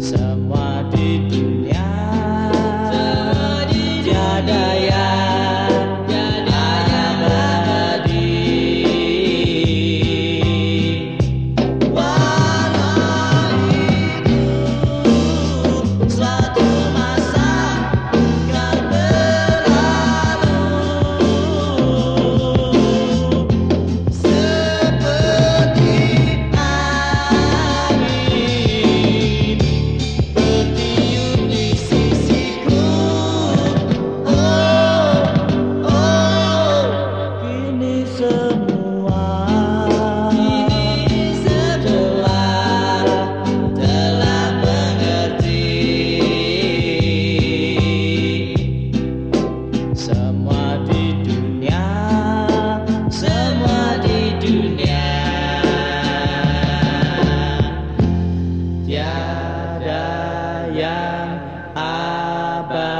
So yang abadi